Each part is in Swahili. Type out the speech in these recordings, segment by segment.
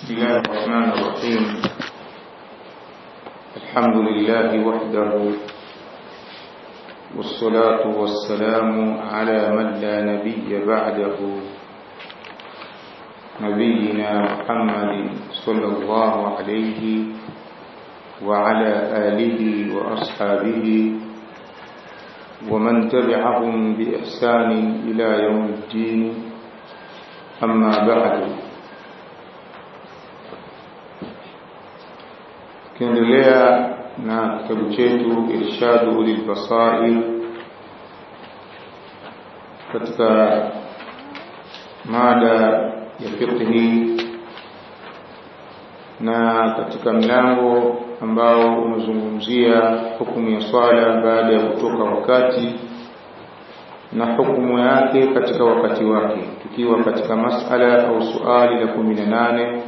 بسم الله الرحمن الرحيم. الحمد لله وحده والصلاة والسلام على من لا نبي بعده نبينا محمد صلى الله عليه وعلى آله وأصحابه ومن تبعهم بإحسان إلى يوم الدين. أما بعد tukiendelea na kitabu chetu irshadu ulilbasair katika mada ya fiqhi na katika mlango ambao unazungumzia hukumu ya swala baada ya kutoka wakati na hukumu yake katika wakati wake tukiwa katika masala au suali la kumi na nane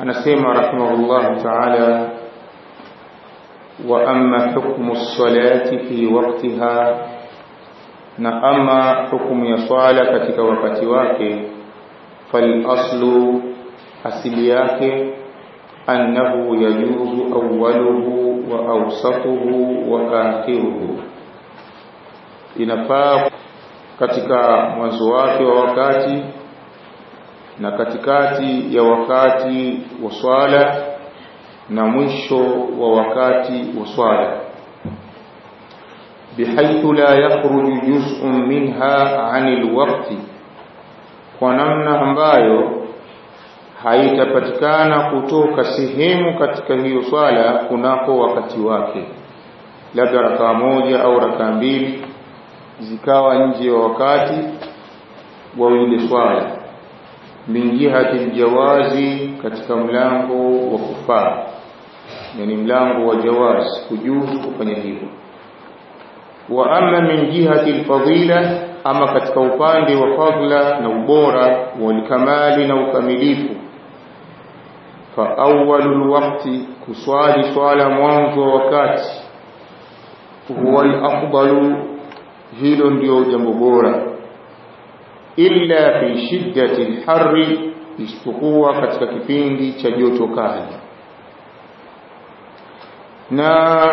anasema رحمه الله تعالى amma حكم salati في وقتها fal aslu asili yake annahu yajuzu awwaluhu wa awsatuhu wa akhiruhu. Inafaa katika mwanzo wake wa wakati na katikati ya wakati wa swala na mwisho wa wakati wa swala. Bihaithu la yakhruju juz'un minha 'anil waqti kwa namna ambayo haitapatikana kutoka sehemu katika hiyo swala kunako wakati wake. Labda rakaa moja au rakaa mbili zikawa nje ya wakati wa ile swala min jihati aljawazi katika mlango wa kufaa yani mlango wa jawaz kujuzu kufanya hivyo. Wa amma min jihati alfadila ama katika upande wa fadla na ubora wa kamali na ukamilifu. Fa awwalul waqti kuswali swala mwanzo wa wakati. Huwa al-afdalu hilo ndio jambo bora illa fi shiddati lharri, isipokuwa katika kipindi cha joto kali. Na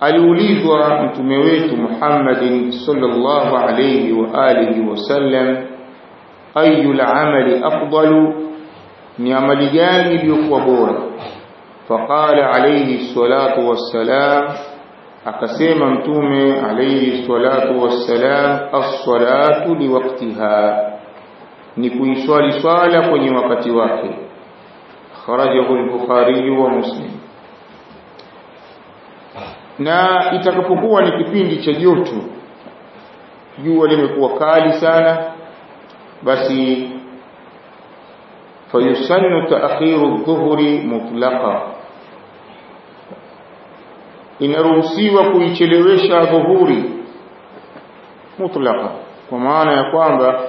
aliulizwa mtume wetu Muhammadin sallallahu alayhi wa alihi wasallam ayu al-amali afdalu? Ni amali gani iliyokuwa bora? Faqala alayhi salatu wassalam akasema mtume alayhi salatu wassalam as-salatu liwaqtiha. Ni kuiswali swala kwenye wakati wake. Kharajahu al-bukhari wa muslim. Na itakapokuwa ni kipindi cha joto jua limekuwa kali sana basi fayusannu ta'khiru adh-dhuhri mutlaqa inaruhusiwa kuichelewesha dhuhuri mutlaka kwa maana ya kwamba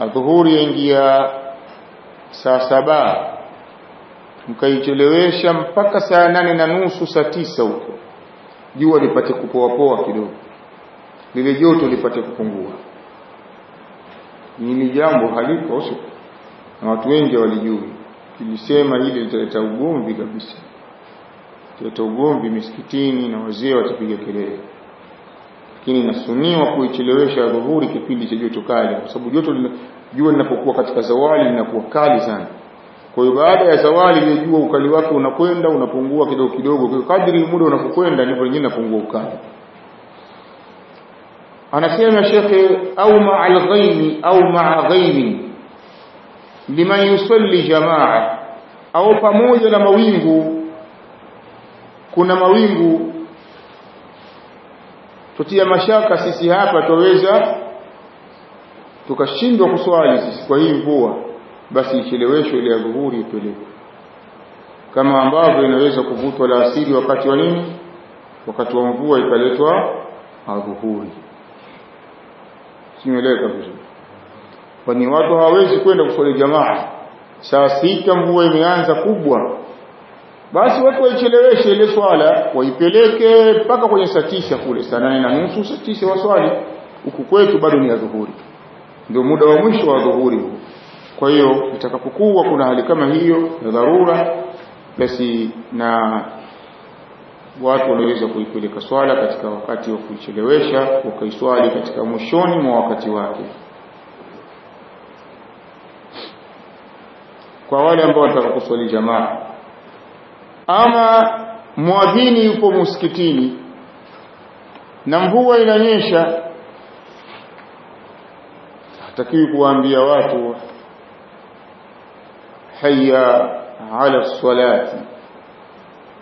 adhuhuri yaingia saa saba. Mkaichelewesha mpaka saa nane na nusu saa tisa huko. Jua lipate kupoapoa kidogo. Lile joto lipate kupungua. Hili jambo halipo na watu wengi walijui kilisema hili litaleta ugomvi kabisa kuleta ugomvi misikitini na wazee watapiga kelele. Lakini nasuniwa kuichelewesha dhuhuri kipindi cha joto kali kwa sababu joto jua linapokuwa katika zawali linakuwa kali sana. Kwa hiyo baada ya zawali ile jua ukali wake unakwenda unapungua kidogo kidogo. Kwa kadri muda unapokwenda ndipo lingine unapungua ukali. Anasema shekhe au maa ghaimi au ma'a ghaimi liman yusalli jamaa au pamoja na mawingu kuna mawingu. Tutia mashaka sisi hapa tuweza tukashindwa kuswali sisi kwa hii mvua basi icheleweshwe ile ya dhuhuri ipelekwe kama ambavyo inaweza kuvutwa la asili wakati wa nini? Wakati wa mvua ikaletwa adhuhuri simeleka vizuri kwani watu hawawezi kwenda kuswali jamaa. Saa sita mvua imeanza kubwa basi watu waicheleweshe ile swala waipeleke mpaka kwenye saa tisa kule saa nane na nusu saa tisa waswali. Huku kwetu bado ni adhuhuri ndio muda wa mwisho wa dhuhuri. Huu kwa hiyo itakapokuwa kuna hali kama hiyo ya dharura basi na watu wanaweza kuipeleka swala katika wakati wa kuichelewesha wakaiswali katika mwishoni mwa wakati wake. Kwa wale ambao wanataka kuswali jamaa ama mwadhini yupo msikitini na mvua inanyesha. Hatakiwi kuwaambia watu hayya ala salati.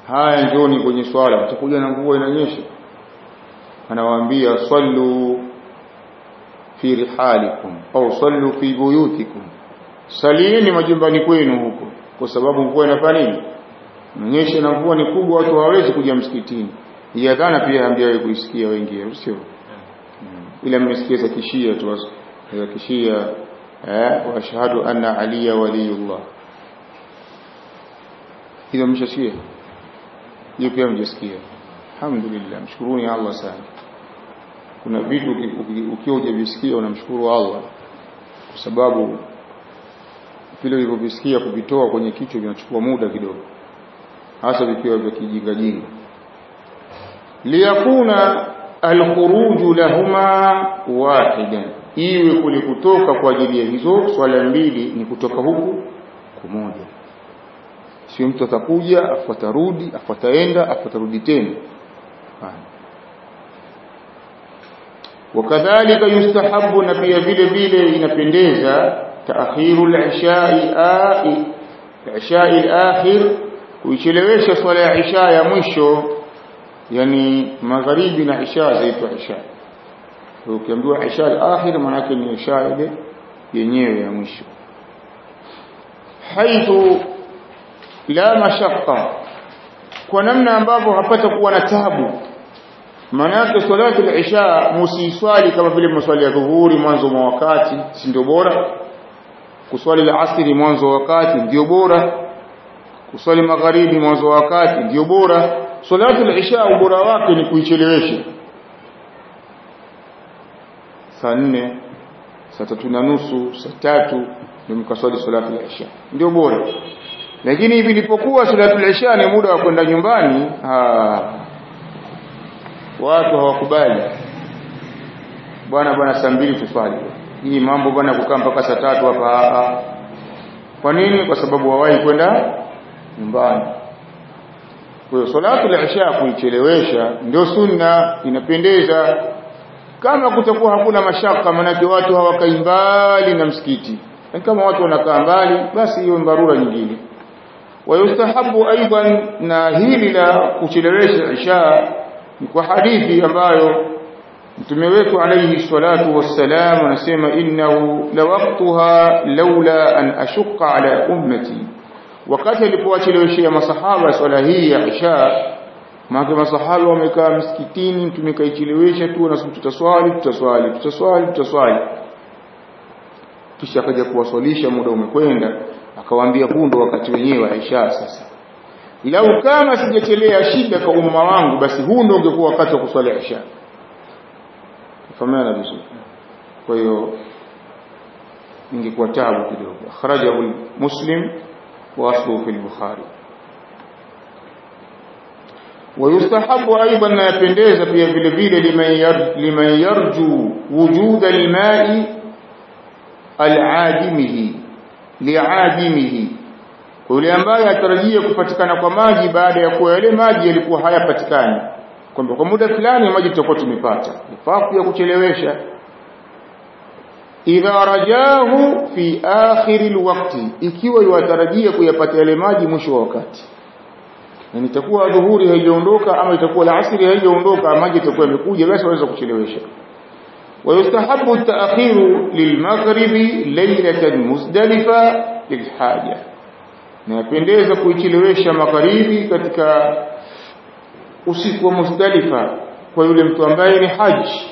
Haya njoni kwenye swala. Watakuja na mvua inanyesha? Anawaambia sallu fi rihalikum au sallu fi buyutikum. Salieni majumbani kwenu huko. Kwa sababu mvua inafanya nini inanyesha na mvua ni kubwa watu hawawezi kuja msikitini. Hii adhana pia wewe kuisikia wengi sio? Ila mmesikia za kishia tu za kishia eh wa ashhadu anna aliya waliyullah. Hizo mshasikia hiyo pia mjasikia alhamdulillah mshukuruni Allah sana. Kuna vitu ukiwa hujavisikia unamshukuru Allah. Kwa sababu vile ulivyovisikia kuvitoa kwenye kichwa vinachukua muda kidogo hasa vikiwa vya kijinga jinga. Liyakuna alkhuruju lahuma wahidan iwe kule kutoka kwa ajili ya hizo swala mbili ni kutoka huku kumoja. Sio mtu atakuja afu atarudi afu ataenda afu atarudi tena. Wakadhalika yustahabu na pia vile vile inapendeza taakhiru al-ishai al-akhir kuichelewesha swala ya isha ya mwisho yani magharibi na isha zaitwa isha. Ukiambiwa isha al-akhir maana yake ni isha ile yenyewe ya mwisho. Haithu la mashaqqa kwa namna ambavyo hapata kuwa na tabu. Maanake salatu al-isha musiswali kama vile maswali ya dhuhuri mwanzo mwa wakati si ndio bora? Kuswali al-asri mwanzo wa wakati ndio bora kuswali magharibi mwanzo wa wakati ndio bora. Salatu al-isha ubora wake ni kuichelewesha. Saa nne saa tatu na nusu saa tatu ndio mkaswali salatu al-isha ndio bora. Lakini hivi ilipokuwa salatu al-isha ni muda wa kwenda nyumbani watu hawakubali. Bwana bwana saa mbili tufali hii mambo bwana kukaa mpaka saa tatu hapa kwa nini? Kwa sababu hawahi kwenda nyumbani. Kwa hiyo salatu al-isha kuichelewesha ndio sunna inapendeza. Kama kutakuwa hakuna mashaka manake watu hawakai mbali na msikiti. Kama watu wanakaa mbali basi hiyo dharura nyingine. Wayustahabu aidan na hili la kuchelewesha isha ni kwa hadithi ambayo mtume wetu alayhi salatu wassalam anasema innahu lawaqtuha laula an ashqa ala ummati wakati alipowacheleweshea masahaba swala hii ya isha maana masahaba wamekaa msikitini mtume kaichelewesha tu na tutaswali tutaswali tutaswali tutaswali. Kisha akaja kuwaswalisha muda umekwenda. Akawaambia huu ndo wakati wenyewe wa isha sasa. Lau kama sijachelea shida kwa umma wangu basi huu ndo ungekuwa wakati wa kuswali isha. Famana vizuri? Kwa hiyo ingekuwa tabu kidogo. Akhrajahu muslim wa asluhu fi al-bukhari ويستحب ايضا ما يپendeza pia vile vile liman yarju wujud al-ma'i al-adimihi li'adimihi yule ambaye atarajia kupatikana kwa maji baada ya kuwa yale maji yalikuwa hayapatikani kwamba kwa muda fulani maji tutakuwa tumepata ifaa ya kuchelewesha idha rajahu fi akhir alwaqti ikiwa yatarajia kuyapata yale maji mwisho wa wakati na itakuwa dhuhuri haijaondoka ama itakuwa alasiri haijaondoka maji itakuwa yamekuja basi waweza kuchelewesha ويستحب التأخير للمغرب ليلة مزدلفة للحاجة napendeza kuichelewesha magharibi katika usiku wa Muzdalifa kwa yule mtu ambaye ni haji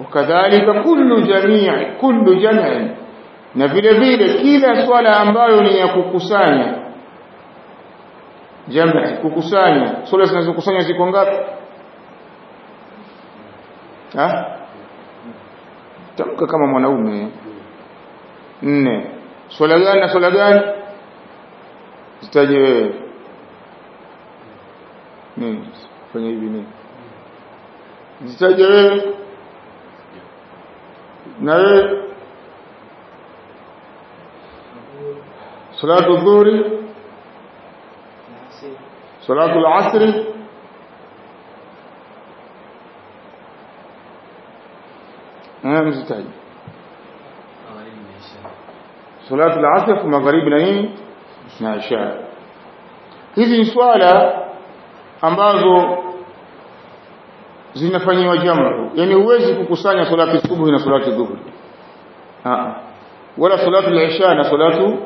wakadhalika kullu jamii kullu jamii na vile vile kila swala ambayo ni ya kukusanya jamii kukusanya. Swala zinazokusanya ziko ngapi? Ah tamka kama mwanaume. Nne. Swala gani na swala gani? Zitaje wewe. Nini? Fanya hivi nini? Zitaje wewe na wewe salatu dhuhri salatu al-asri eh mzitaji salatu al-asr magharibi na nini na isha hizi ni swala ambazo zinafanywa jamu. Yani huwezi kukusanya salati subuhi na salati dhuhri wala salatu al-isha na salatu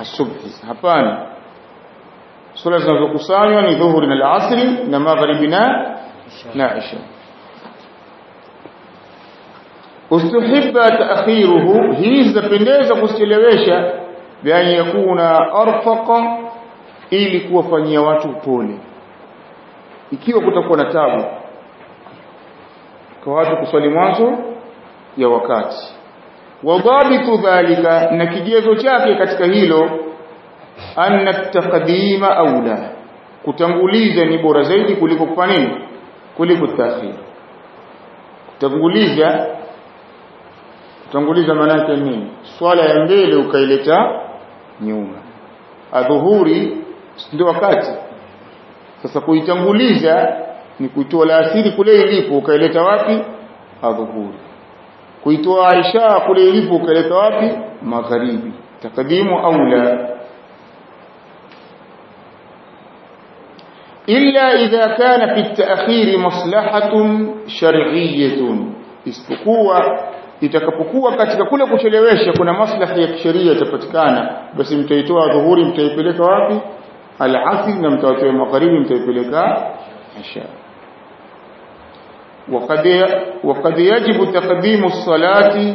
asubuhi. Hapana. Sala zinazokusanywa ni dhuhuri na al-asri na maghribi na isha. Ustuhibba ta'khiruhu. Hii zinapendeza kuchelewesha bian yakuna arfaqa ili kuwafanyia watu upole ikiwa kutakuwa na tabu kwa watu kuswali mwanzo ya wakati. Wadhabitu dhalika na kigezo chake katika hilo anna taqdima aula kutanguliza ni bora zaidi kuliko kufanya nini? Kuliko taakhir. Kutanguliza kutanguliza maana yake nini? Swala ya mbele ukaileta nyuma. Adhuhuri ndio wakati? Sasa kuitanguliza ni kuitoa laasiri kule ilipo ukaileta wapi adhuhuri kuitoa Aisha kule ilipo ukaileta wapi magharibi takadimu aula illa idha kana fi at-ta'khir maslahatun shar'iyyatun isipokuwa itakapokuwa katika kule kuchelewesha kuna maslahi ya kisheria itapatikana basi mtaitoa dhuhuri mtaipeleka wapi al-asr na mtawatoa magharibi mtaipeleka isha وقد وقد يجب تقديم الصلاه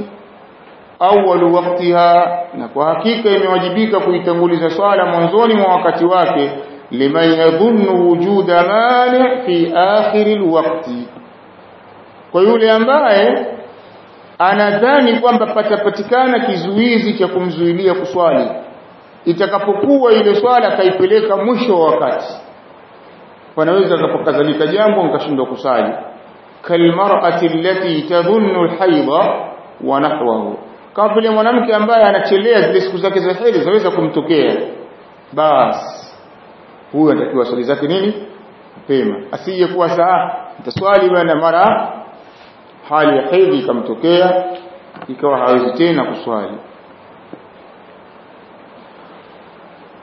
اول وقتها na kwa hakika imewajibika kuitanguliza swala mwanzoni mwa wakati wake liman yadhunnu wujuda mani fi akhir alwaqti kwa yule ambaye anadhani kwamba patapatikana kizuizi cha kumzuilia kuswali itakapokuwa ile swala kaipeleka mwisho wa wakati wanaweza kapokadhalika jambo nikashindwa kusali allati tadhunnu alhaydha wa nahwahu. Kama vile mwanamke ambaye anachelea zile siku zake za hedhi zaweza kumtokea basi huyo anatakiwa swali zake nini? Mapema. Asije kuwa saa mtaswali bwana mara hali ya hedhi ikamtokea ikawa hawezi tena kuswali.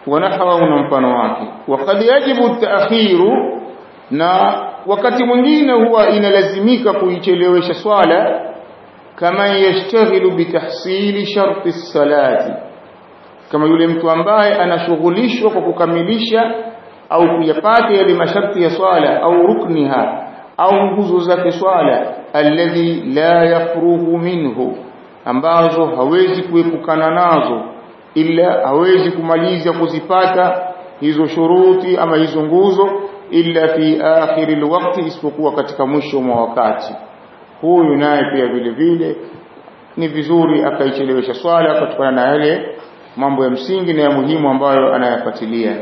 Wanahwa na mfano wake. Wakad yajibu taakhiru na wakati mwingine huwa inalazimika kuichelewesha swala kama yashtaghilu bitahsili sharti salati. Kama yule mtu ambaye anashughulishwa kwa kukamilisha au kuyapata yale masharti ya swala au rukniha au nguzo zake swala alladhi la yafruhu minhu ambazo hawezi kuepukana nazo ila hawezi kumaliza kuzipata hizo shuruti ama hizo nguzo illa fi akhiri alwaqti isipokuwa katika mwisho mwa wakati huyu naye pia vile vile ni vizuri akaichelewesha swala kutokana na yale mambo ya msingi na ya muhimu ambayo anayafuatilia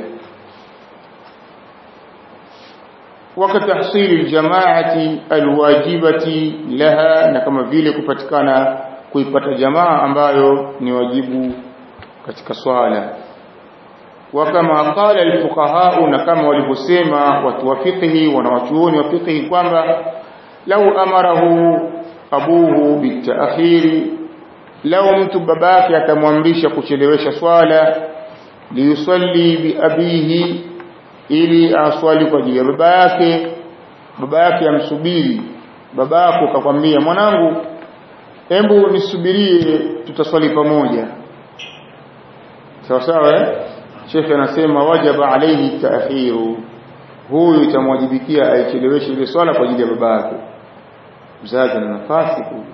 وكتحصيل الجماعة الواجبة لها na kama vile kupatikana kuipata jamaa ambayo ni wajibu katika swala wakama qala alfuqaha na kama walivyosema watu wa fiqhi wanawachuoni wa fiqhi kwamba lau amarahu abuhu bitaakhiri lau mtu babake atamwamrisha kuchelewesha swala liyusalli biabihi ili aswali kwa ajili ya baba yake baba yake amsubiri babako kakwambia mwanangu hebu nisubirie tutaswali pamoja. Sawa sawa eh shekhe anasema wajaba alayhi taakhiru huyu itamwajibikia aicheleweshe ile swala kwa ajili ya baba yake. Mzazi ana nafasi huyu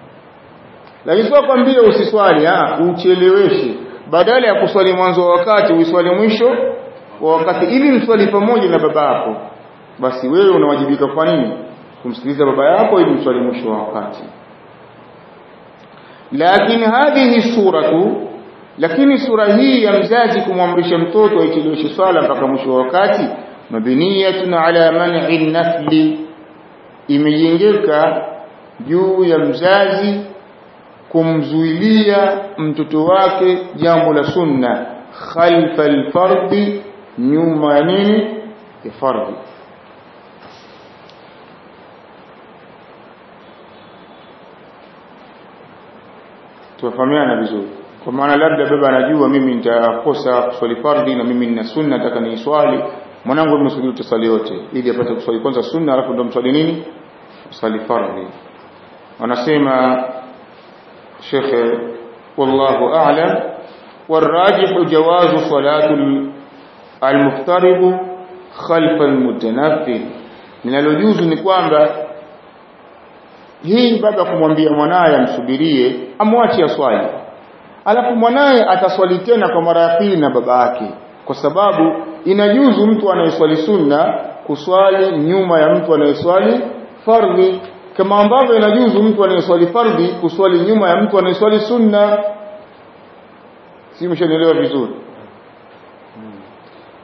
lakini sio kwambie usiswali ah ucheleweshe badala ya kuswali mwanzo wa wakati uiswali mwisho wa wakati. Ili mswali pamoja na baba yako basi wewe unawajibika kwa nini? Kumsikiliza baba yako ili mswali mwisho wa wakati. Lakini hadhihi suratu lakini sura hii ya mzazi kumwamrisha mtoto aicheleweshe swala mpaka mwisho wa wakati mabiniyatun ala man'i nafli imejengeka juu ya mzazi kumzuilia mtoto wake jambo la sunna khalfa alfardi nyuma ya nini? Ya fardhi tufahamiana vizuri kwa maana labda baba anajua mimi nitakosa kuswali fardhi na mimi nina sunna nataka niiswali mwanangu nimesujudi utasali yote ili apate kuswali kwanza sunna alafu ndo mswali nini kusali fardhi wanasema shekhe wallahu a'lam والراجح جواز صلاة المفترض خلف المتنفل linalojuzu ni kwamba hii baba kumwambia mwanaye amsubirie amwache aswali alafu mwanaye ataswali tena kwa mara ya pili na baba yake. Kwa sababu inajuzu mtu anayeswali sunna kuswali nyuma ya mtu anayeswali fardhi. Kama ambavyo inajuzu mtu anayeswali fardhi kuswali nyuma ya mtu anayeswali sunna. Si mshanielewa vizuri?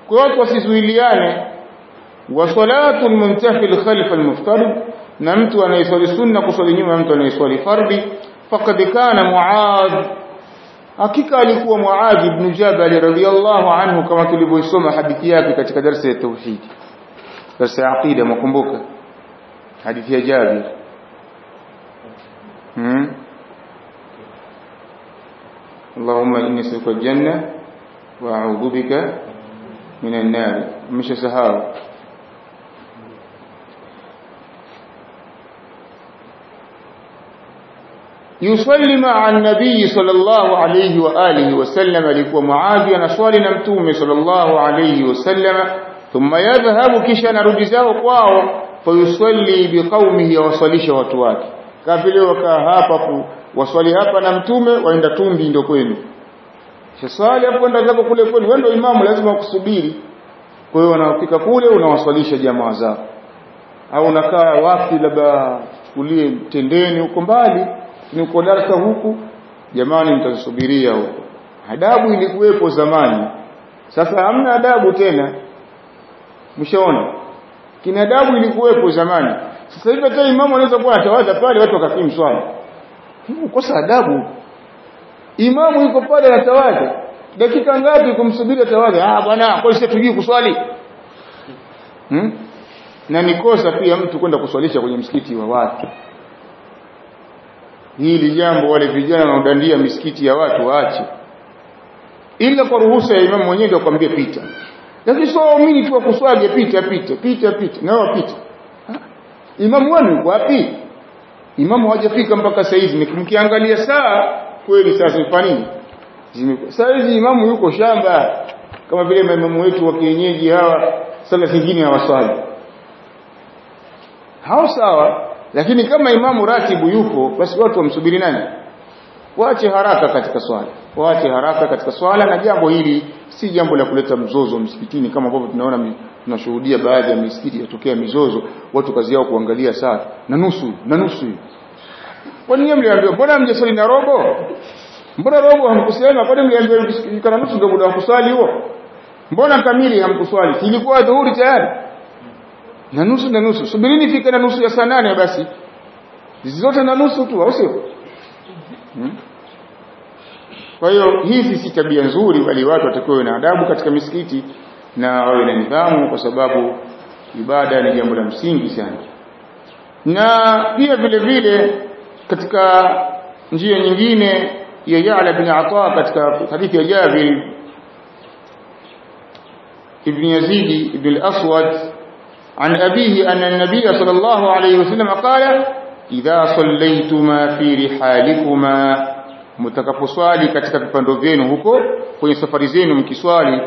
Kwa watu wasizuiliane. Wa salatu muntafil khalfa na mtu anayeswali sunna kuswali nyuma ya mtu anayeswali fardhi. Faqad kana muadh hakika alikuwa muadh ibn jabal radhiyallahu anhu kama tulivyoisoma hadithi yake katika darasa ya tauhid darasa ya aqida mkumbuka hadithi ya jabir hmm اللهم إني أسألك الجنة وأعوذ بك من النار مش yusalli ma'a nabii sallallahu alayhi wa alihi wasallam alikuwa muadhi anaswali na mtume sallallahu alayhi wasallam thumma yadhhabu kisha anarudi zao kwao fayusalli biqaumihi yawasalisha watu wake. Kafile wakaa hapa ku waswali hapa na mtume waenda tumbi ndio kwenu. Shaswali hapo ndio zako kule kwenu wewe ndio imamu lazima ukusubiri. Kwa hiyo unafika kule unawaswalisha jamaa zao au unakaa wapi labda chukulie tendeni huko mbali ni uko darasa huku jamani mtasubiria huko adabu ilikuwepo zamani. Sasa hamna adabu tena. Mshaona? Kina adabu ilikuwepo zamani. Sasa hivi hata imamu anaweza kuwa atawaza pale watu wakafimu swala ukosa adabu? Imamu yuko pale anatawaza. Dakika ngapi kumsubiri atawaza? Ah bwana kwa sisi tujui kuswali. Hmm? na nikosa pia mtu kwenda kuswalisha kwenye msikiti wa watu hili jambo wale vijana wanaodandia misikiti ya watu waache. Ila kwa ruhusa ya imamu mwenyewe ndio akwambia pita. Lakini sio waumini tu wakuswaje pita pita pita pita. Na wapita imamu wenu yuko wapi? Imamu hajafika mpaka saa hizi. Mkiangalia saa kweli sasa ni nini? Saa hizi imamu yuko shamba. Kama vile maimamu wetu wa kienyeji hawa sala zingine hawaswali. Hao sawa lakini kama imamu ratibu yupo basi watu wamsubiri nani? Waache haraka katika swala. Waache haraka katika swala na jambo hili si jambo la kuleta mzozo msikitini kama ambavyo tunaona tunashuhudia baadhi ya misikiti yatokea mizozo watu kazi yao kuangalia saa na nusu na nusu. Kwani nyinyi mliambiwa mbona mjesali na robo? Mbona robo hamkusema? Kwani mliambiwa kana nusu ndio muda wa kuswali huo? Mbona kamili hamkuswali? Ilikuwa dhuhuri tayari na nusu na nusu. Subirini fika na nusu ya saa nane basi. Zote na nusu tu au sio? Hmm? kwa hiyo hizi si tabia nzuri bali watu watakiwa na adabu katika misikiti na wawe na nidhamu kwa sababu ibada ni jambo la msingi sana. Na pia vile vile katika njia nyingine ya Ya'la bin Ata katika hadithi ya Jabir ibn Yazid ibn al-Aswad عن أبيه أن النبي صلى الله عليه وسلم قال إذا صليتما في رحالكما mtakaposwali katika vipando vyenu huko kwenye safari zenu mkiswali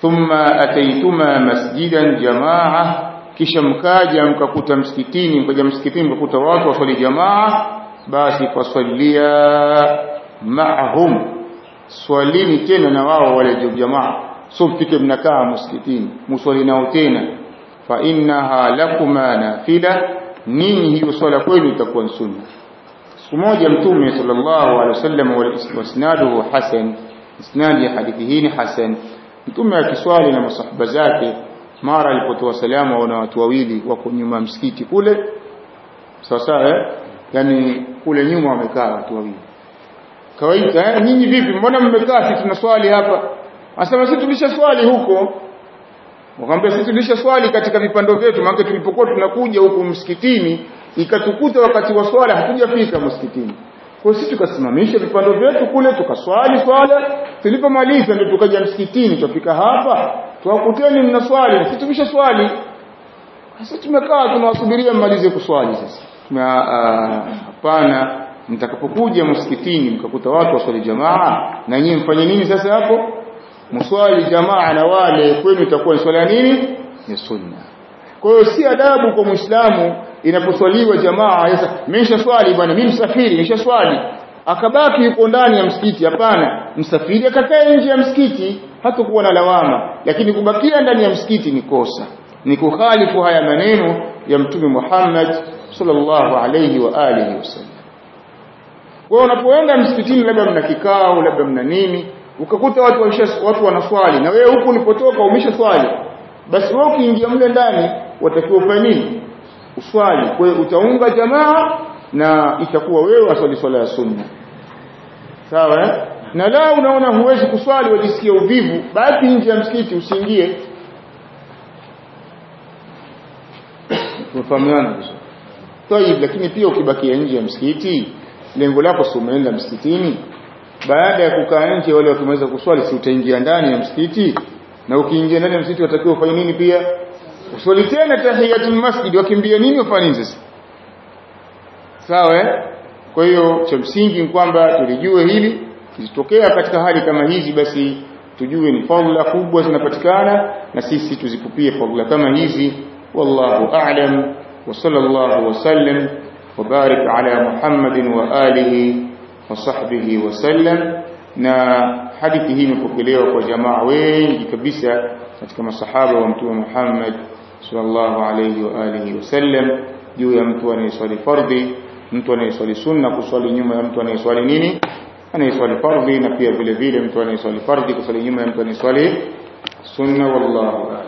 thumma ataituma masjidan jamaa kisha mkaja mkakuta msikitini mkaja msikitini mkakuta watu waswali jamaa basi fasallia ma'hum swalini tena na wao wale jamaa so mpike mnakaa msikitini muswali nao tena fa innaha lakuma nafila. Ninyi hiyo swala kwenu itakuwa sunna. Siku moja mtume sallallahu alaihi wasallam wasnaduhu hasan. Isnadi ya hadithi hii ni hasan. Mtume akiswali na masahaba zake mara alipotoa salamu waona watu wawili wako nyuma msikiti kule. Sawa sawa eh? yani kule nyuma wamekaa watu wawili. Kawaida eh? nyinyi vipi? Mbona mmekaa sisi tunaswali hapa? Asema sisi tulisha swali huko wakamwambia sisi tulisha swali katika vipando vyetu maana tulipokuwa tunakuja huku msikitini ikatukuta wakati wa swala hatujafika msikitini. Kwa sisi tukasimamisha vipando vyetu kule tukaswali swala. Tulipomaliza ndio tukaja msikitini tufika hapa tuwakuteni mna swali sisi tumesha swali sasa tumekaa tunawasubiria mmalize kuswali sasa. Hapana mtakapokuja msikitini mkakuta watu waswali jamaa na nyinyi mfanye nini sasa hapo mswali jamaa na wale kwenu itakuwa ni swala nini? Ni sunna. Kwa hiyo si adabu kwa muislamu inaposwaliwa jamaa sasa nimesha swali bwana mimi msafiri nisha swali. Akabaki yuko ndani ya msikiti hapana. Msafiri akakae nje ya msikiti hatakuwa na lawama. Lakini kubakia ndani ya msikiti ni kosa. Ni kukhalifu haya maneno ya mtume Muhammad sallallahu alayhi wa alihi wasallam. Kwa unapoenda msikitini labda mna kikao labda mna nini ukakuta watu wanisha, watu wanaswali. Na wewe huku ulipotoka umesha swali. Basi wewe ukiingia mle ndani watakiwa ufanye nini? Uswali. Kwa hiyo utaunga jamaa na itakuwa wewe aswali swala ya sunna. Sawa eh? na la unaona huwezi kuswali wajisikia uvivu. Basi nje ya msikiti usiingie. Tumefahamiana vizuri. Lakini pia ukibakia nje ya msikiti lengo lako si umeenda msikitini baada ya kukaa nje wale watu wakimaliza kuswali si utaingia ndani ya msikiti? Na ukiingia ndani ya msikiti watakiwa ufanye nini pia? Uswali tena tahiyatul masjid. Wakimbia nini wafanye sasa? Sawa eh? Kwa hiyo cha msingi ni kwamba tulijue hili. Kizitokea katika hali kama hizi basi tujue ni fadhila kubwa zinapatikana na sisi tuzikupie fadhila kama hizi. Wallahu a'lam. Wa sallallahu wa sallam. Wa barik ala muhammadin wa وسلم نا na hadithi hii imepokelewa kwa jamaa wengi kabisa katika masahaba wa mtume Muhammad sallallahu alayhi wa alihi juu ya mtu anayeswali fardhi mtu anayeswali sunna kuswali nyuma ya mtu anayeswali nini? Anayeswali fardhi na pia vile vile mtu anayeswali fardhi kuswali nyuma ya mtu anayeswali sunna wallahu a'lam